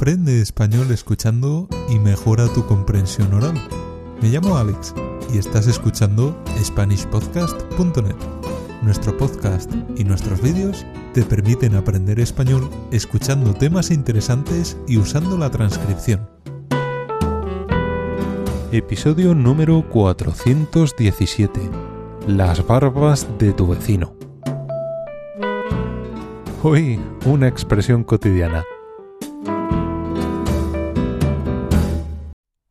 Aprende español escuchando y mejora tu comprensión oral. Me llamo Alex y estás escuchando SpanishPodcast.net. Nuestro podcast y nuestros vídeos te permiten aprender español escuchando temas interesantes y usando la transcripción. Episodio número 417. Las barbas de tu vecino. Hoy una expresión cotidiana.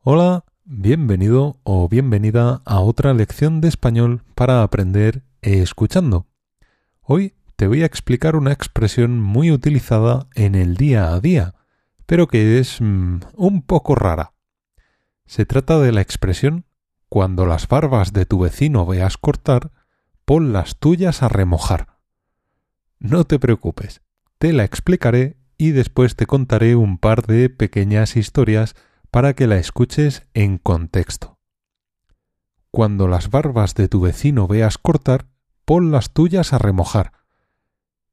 Hola, bienvenido o bienvenida a otra lección de español para aprender escuchando. Hoy te voy a explicar una expresión muy utilizada en el día a día, pero que es mm, un poco rara. Se trata de la expresión cuando las barbas de tu vecino veas cortar, pon las tuyas a remojar. No te preocupes, te la explicaré y después te contaré un par de pequeñas historias para que la escuches en contexto. Cuando las barbas de tu vecino veas cortar, pon las tuyas a remojar.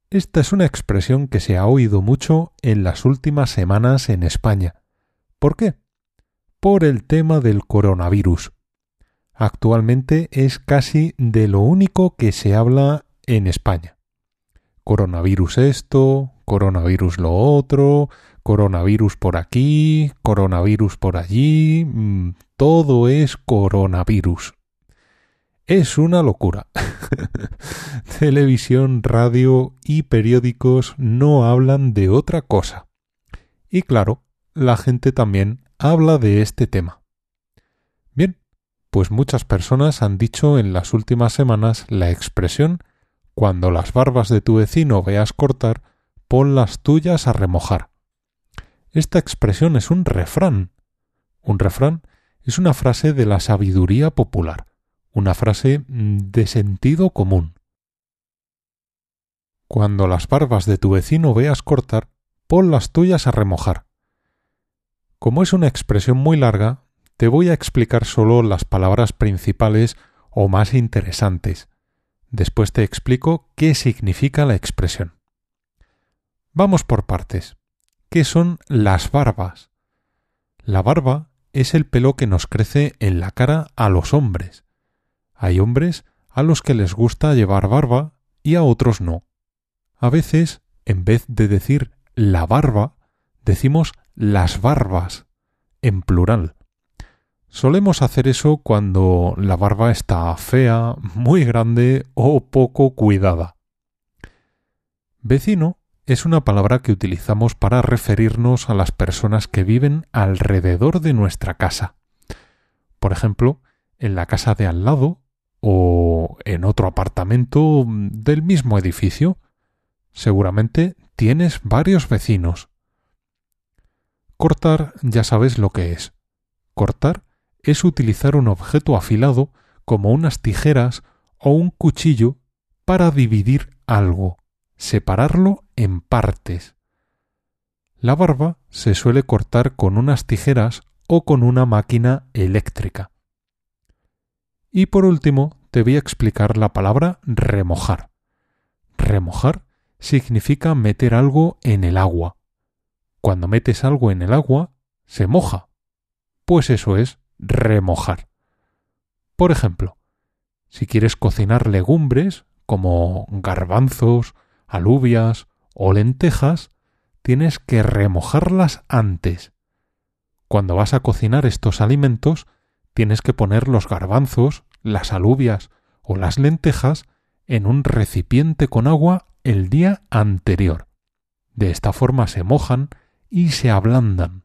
Esta es una expresión que se ha oído mucho en las últimas semanas en España. ¿Por qué? Por el tema del coronavirus. Actualmente es casi de lo único que se habla en España coronavirus esto, coronavirus lo otro, coronavirus por aquí, coronavirus por allí, mm, todo es coronavirus. Es una locura. Televisión, radio y periódicos no hablan de otra cosa. Y claro, la gente también habla de este tema. Bien, pues muchas personas han dicho en las últimas semanas la expresión cuando las barbas de tu vecino veas cortar, pon las tuyas a remojar. Esta expresión es un refrán. Un refrán es una frase de la sabiduría popular, una frase mm, de sentido común. Cuando las barbas de tu vecino veas cortar, pon las tuyas a remojar. Como es una expresión muy larga, te voy a explicar solo las palabras principales o más interesantes, Después te explico qué significa la expresión. Vamos por partes. ¿Qué son las barbas? La barba es el pelo que nos crece en la cara a los hombres. Hay hombres a los que les gusta llevar barba y a otros no. A veces, en vez de decir la barba, decimos las barbas, en plural. Solemos hacer eso cuando la barba está fea, muy grande o poco cuidada. Vecino es una palabra que utilizamos para referirnos a las personas que viven alrededor de nuestra casa. Por ejemplo, en la casa de al lado o en otro apartamento del mismo edificio. Seguramente tienes varios vecinos. Cortar ya sabes lo que es. Cortar es utilizar un objeto afilado como unas tijeras o un cuchillo para dividir algo, separarlo en partes. La barba se suele cortar con unas tijeras o con una máquina eléctrica. Y por último, te voy a explicar la palabra remojar. Remojar significa meter algo en el agua. Cuando metes algo en el agua, se moja. Pues eso es remojar. Por ejemplo, si quieres cocinar legumbres como garbanzos, alubias o lentejas, tienes que remojarlas antes. Cuando vas a cocinar estos alimentos, tienes que poner los garbanzos, las alubias o las lentejas en un recipiente con agua el día anterior. De esta forma se mojan y se ablandan.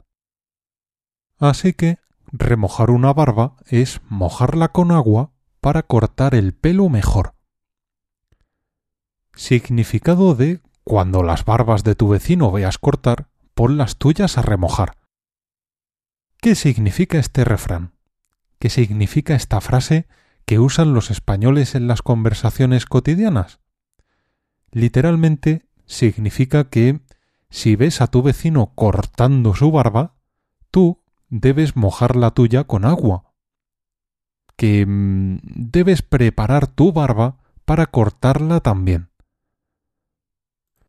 Así que Remojar una barba es mojarla con agua para cortar el pelo mejor. Significado de cuando las barbas de tu vecino veas cortar, pon las tuyas a remojar. ¿Qué significa este refrán? ¿Qué significa esta frase que usan los españoles en las conversaciones cotidianas? Literalmente significa que si ves a tu vecino cortando su barba, tú debes mojar la tuya con agua. Que mm, debes preparar tu barba para cortarla también.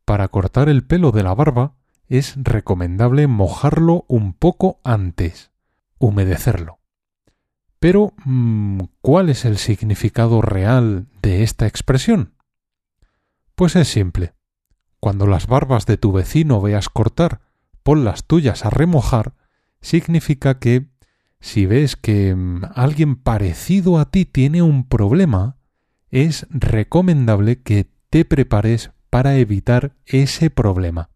Para cortar el pelo de la barba es recomendable mojarlo un poco antes, humedecerlo. Pero, mm, ¿cuál es el significado real de esta expresión? Pues es simple. Cuando las barbas de tu vecino veas cortar, pon las tuyas a remojar, significa que si ves que mm, alguien parecido a ti tiene un problema, es recomendable que te prepares para evitar ese problema.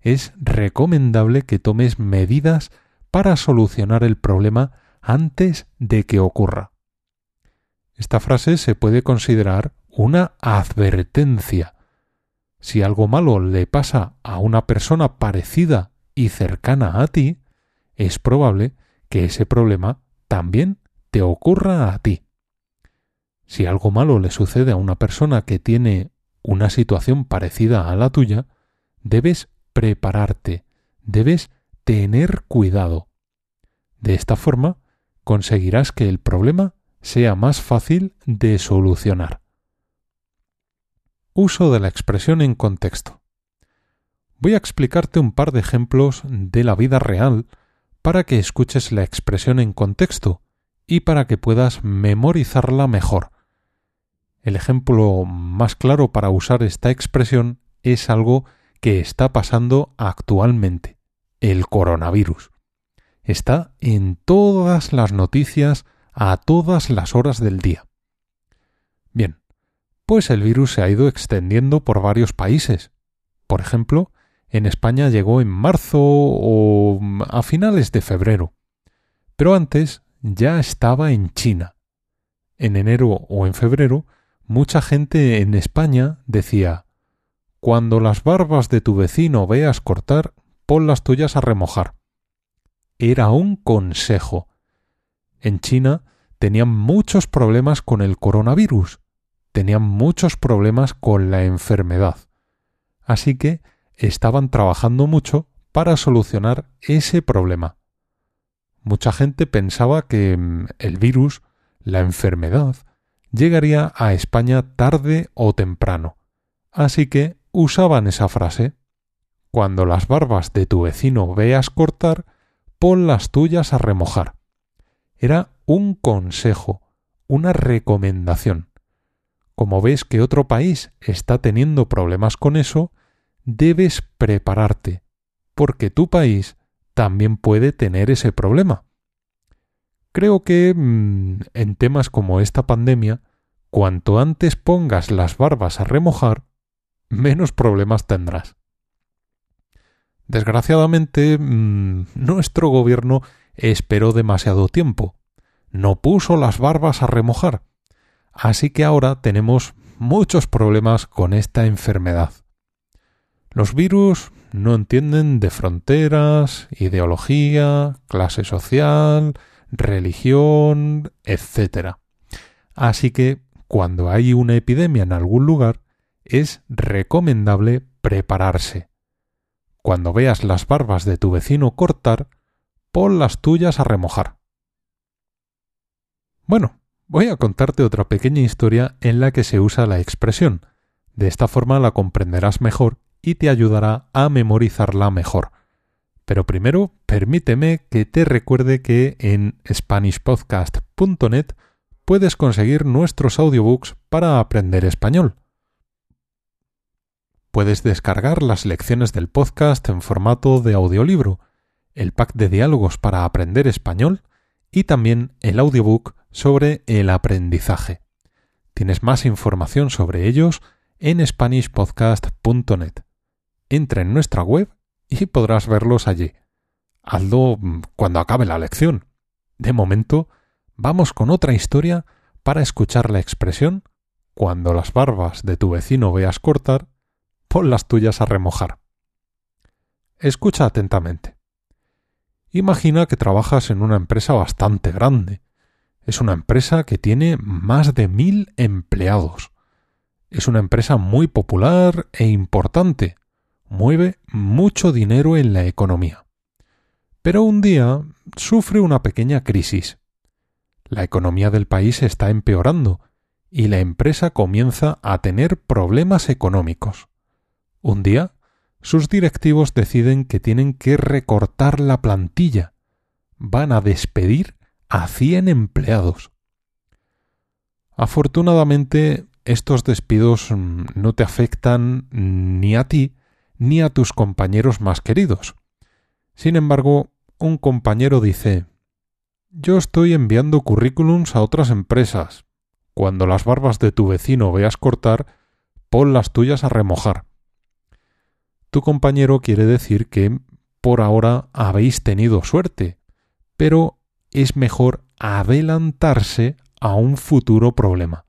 Es recomendable que tomes medidas para solucionar el problema antes de que ocurra. Esta frase se puede considerar una advertencia. Si algo malo le pasa a una persona parecida y cercana a ti, es probable que ese problema también te ocurra a ti. Si algo malo le sucede a una persona que tiene una situación parecida a la tuya, debes prepararte, debes tener cuidado. De esta forma conseguirás que el problema sea más fácil de solucionar. Uso de la expresión en contexto. Voy a explicarte un par de ejemplos de la vida real para que escuches la expresión en contexto y para que puedas memorizarla mejor. El ejemplo más claro para usar esta expresión es algo que está pasando actualmente, el coronavirus. Está en todas las noticias a todas las horas del día. Bien, pues el virus se ha ido extendiendo por varios países. Por ejemplo, en España llegó en marzo o a finales de febrero. Pero antes ya estaba en China. En enero o en febrero, mucha gente en España decía Cuando las barbas de tu vecino veas cortar, pon las tuyas a remojar. Era un consejo. En China tenían muchos problemas con el coronavirus, tenían muchos problemas con la enfermedad. Así que estaban trabajando mucho para solucionar ese problema. Mucha gente pensaba que mm, el virus, la enfermedad, llegaría a España tarde o temprano. Así que usaban esa frase. Cuando las barbas de tu vecino veas cortar, pon las tuyas a remojar. Era un consejo, una recomendación. Como ves que otro país está teniendo problemas con eso, debes prepararte, porque tu país también puede tener ese problema. Creo que mm, en temas como esta pandemia, cuanto antes pongas las barbas a remojar, menos problemas tendrás. Desgraciadamente, mm, nuestro gobierno esperó demasiado tiempo. No puso las barbas a remojar. Así que ahora tenemos muchos problemas con esta enfermedad. Los virus no entienden de fronteras, ideología, clase social, religión, etc. Así que cuando hay una epidemia en algún lugar, es recomendable prepararse. Cuando veas las barbas de tu vecino cortar, pon las tuyas a remojar. Bueno, voy a contarte otra pequeña historia en la que se usa la expresión. De esta forma la comprenderás mejor y te ayudará a memorizarla mejor. Pero primero, permíteme que te recuerde que en SpanishPodcast.net puedes conseguir nuestros audiobooks para aprender español. Puedes descargar las lecciones del podcast en formato de audiolibro, el pack de diálogos para aprender español y también el audiobook sobre el aprendizaje. Tienes más información sobre ellos en SpanishPodcast.net entra en nuestra web y podrás verlos allí. Hazlo mm, cuando acabe la lección. De momento, vamos con otra historia para escuchar la expresión cuando las barbas de tu vecino veas cortar, pon las tuyas a remojar. Escucha atentamente. Imagina que trabajas en una empresa bastante grande. Es una empresa que tiene más de mil empleados. Es una empresa muy popular e importante, mueve mucho dinero en la economía. Pero un día sufre una pequeña crisis. La economía del país está empeorando y la empresa comienza a tener problemas económicos. Un día sus directivos deciden que tienen que recortar la plantilla. Van a despedir a 100 empleados. Afortunadamente, estos despidos mm, no te afectan ni a ti ni a tus compañeros más queridos. Sin embargo, un compañero dice Yo estoy enviando currículums a otras empresas. Cuando las barbas de tu vecino veas cortar, pon las tuyas a remojar. Tu compañero quiere decir que por ahora habéis tenido suerte, pero es mejor adelantarse a un futuro problema.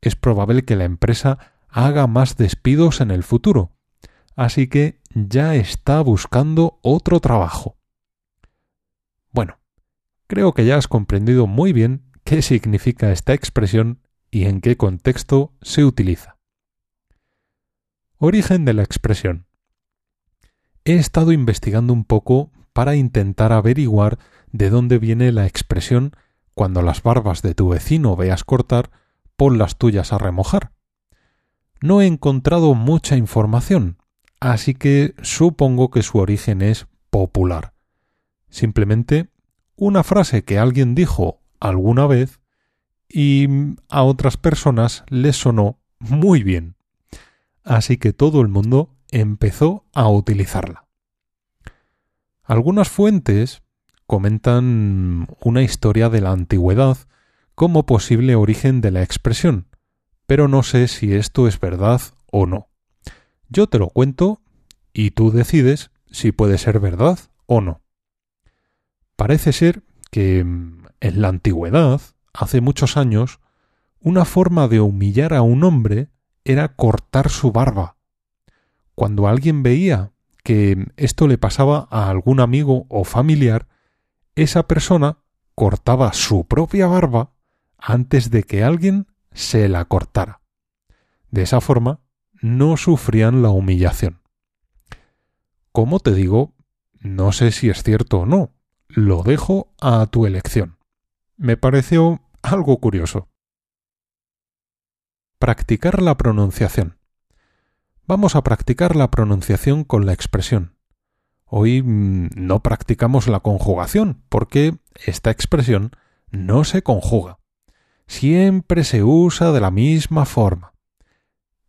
Es probable que la empresa haga más despidos en el futuro, así que ya está buscando otro trabajo. Bueno, creo que ya has comprendido muy bien qué significa esta expresión y en qué contexto se utiliza. Origen de la expresión. He estado investigando un poco para intentar averiguar de dónde viene la expresión cuando las barbas de tu vecino veas cortar, pon las tuyas a remojar. No he encontrado mucha información, así que supongo que su origen es popular. Simplemente una frase que alguien dijo alguna vez y a otras personas les sonó muy bien. Así que todo el mundo empezó a utilizarla. Algunas fuentes comentan una historia de la antigüedad como posible origen de la expresión, pero no sé si esto es verdad o no. Yo te lo cuento y tú decides si puede ser verdad o no. Parece ser que mm, en la antigüedad, hace muchos años, una forma de humillar a un hombre era cortar su barba. Cuando alguien veía que esto le pasaba a algún amigo o familiar, esa persona cortaba su propia barba antes de que alguien se la cortara. De esa forma, no sufrían la humillación. Como te digo, no sé si es cierto o no, lo dejo a tu elección. Me pareció algo curioso. Practicar la pronunciación. Vamos a practicar la pronunciación con la expresión. Hoy mm, no practicamos la conjugación porque esta expresión no se conjuga. Siempre se usa de la misma forma.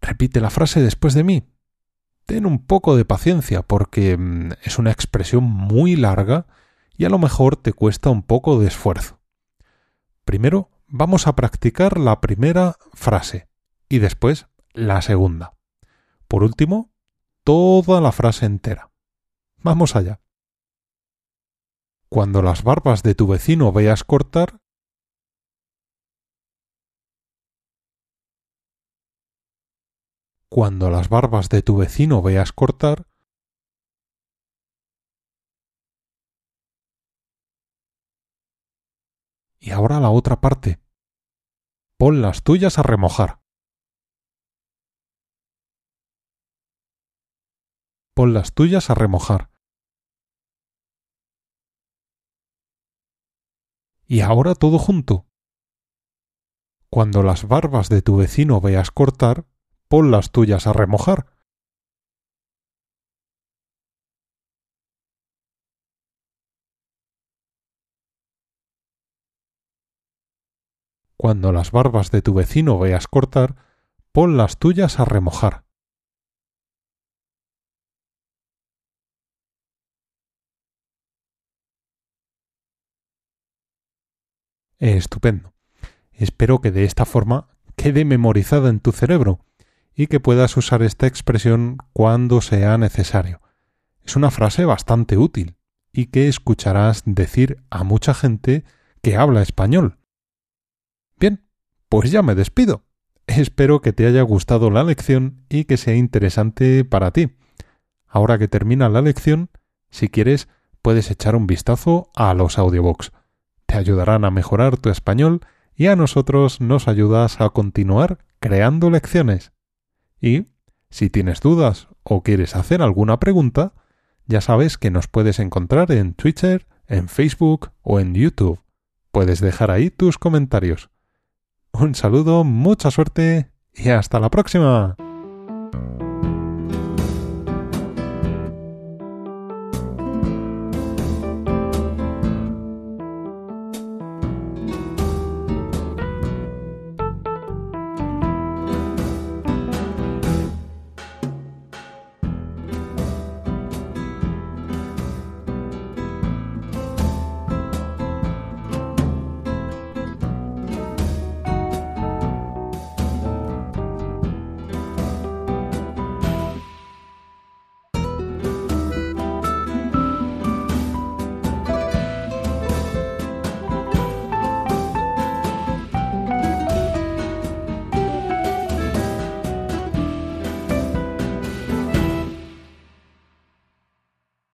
Repite la frase después de mí. Ten un poco de paciencia porque mm, es una expresión muy larga y a lo mejor te cuesta un poco de esfuerzo. Primero vamos a practicar la primera frase y después la segunda. Por último, toda la frase entera. Vamos allá. Cuando las barbas de tu vecino veas cortar, cuando las barbas de tu vecino veas cortar, y ahora la otra parte. Pon las tuyas a remojar. pon las tuyas a remojar. Y ahora todo junto. Cuando las barbas de tu vecino veas cortar, pon las tuyas a remojar. Cuando las barbas de tu vecino veas cortar, pon las tuyas a remojar. Estupendo. Espero que de esta forma quede memorizada en tu cerebro y que puedas usar esta expresión cuando sea necesario. Es una frase bastante útil y que escucharás decir a mucha gente que habla español. Bien, pues ya me despido. Espero que te haya gustado la lección y que sea interesante para ti. Ahora que termina la lección, si quieres, puedes echar un vistazo a los audiobooks te ayudarán a mejorar tu español y a nosotros nos ayudas a continuar creando lecciones. Y, si tienes dudas o quieres hacer alguna pregunta, ya sabes que nos puedes encontrar en Twitter, en Facebook o en YouTube. Puedes dejar ahí tus comentarios. Un saludo, mucha suerte y hasta la próxima.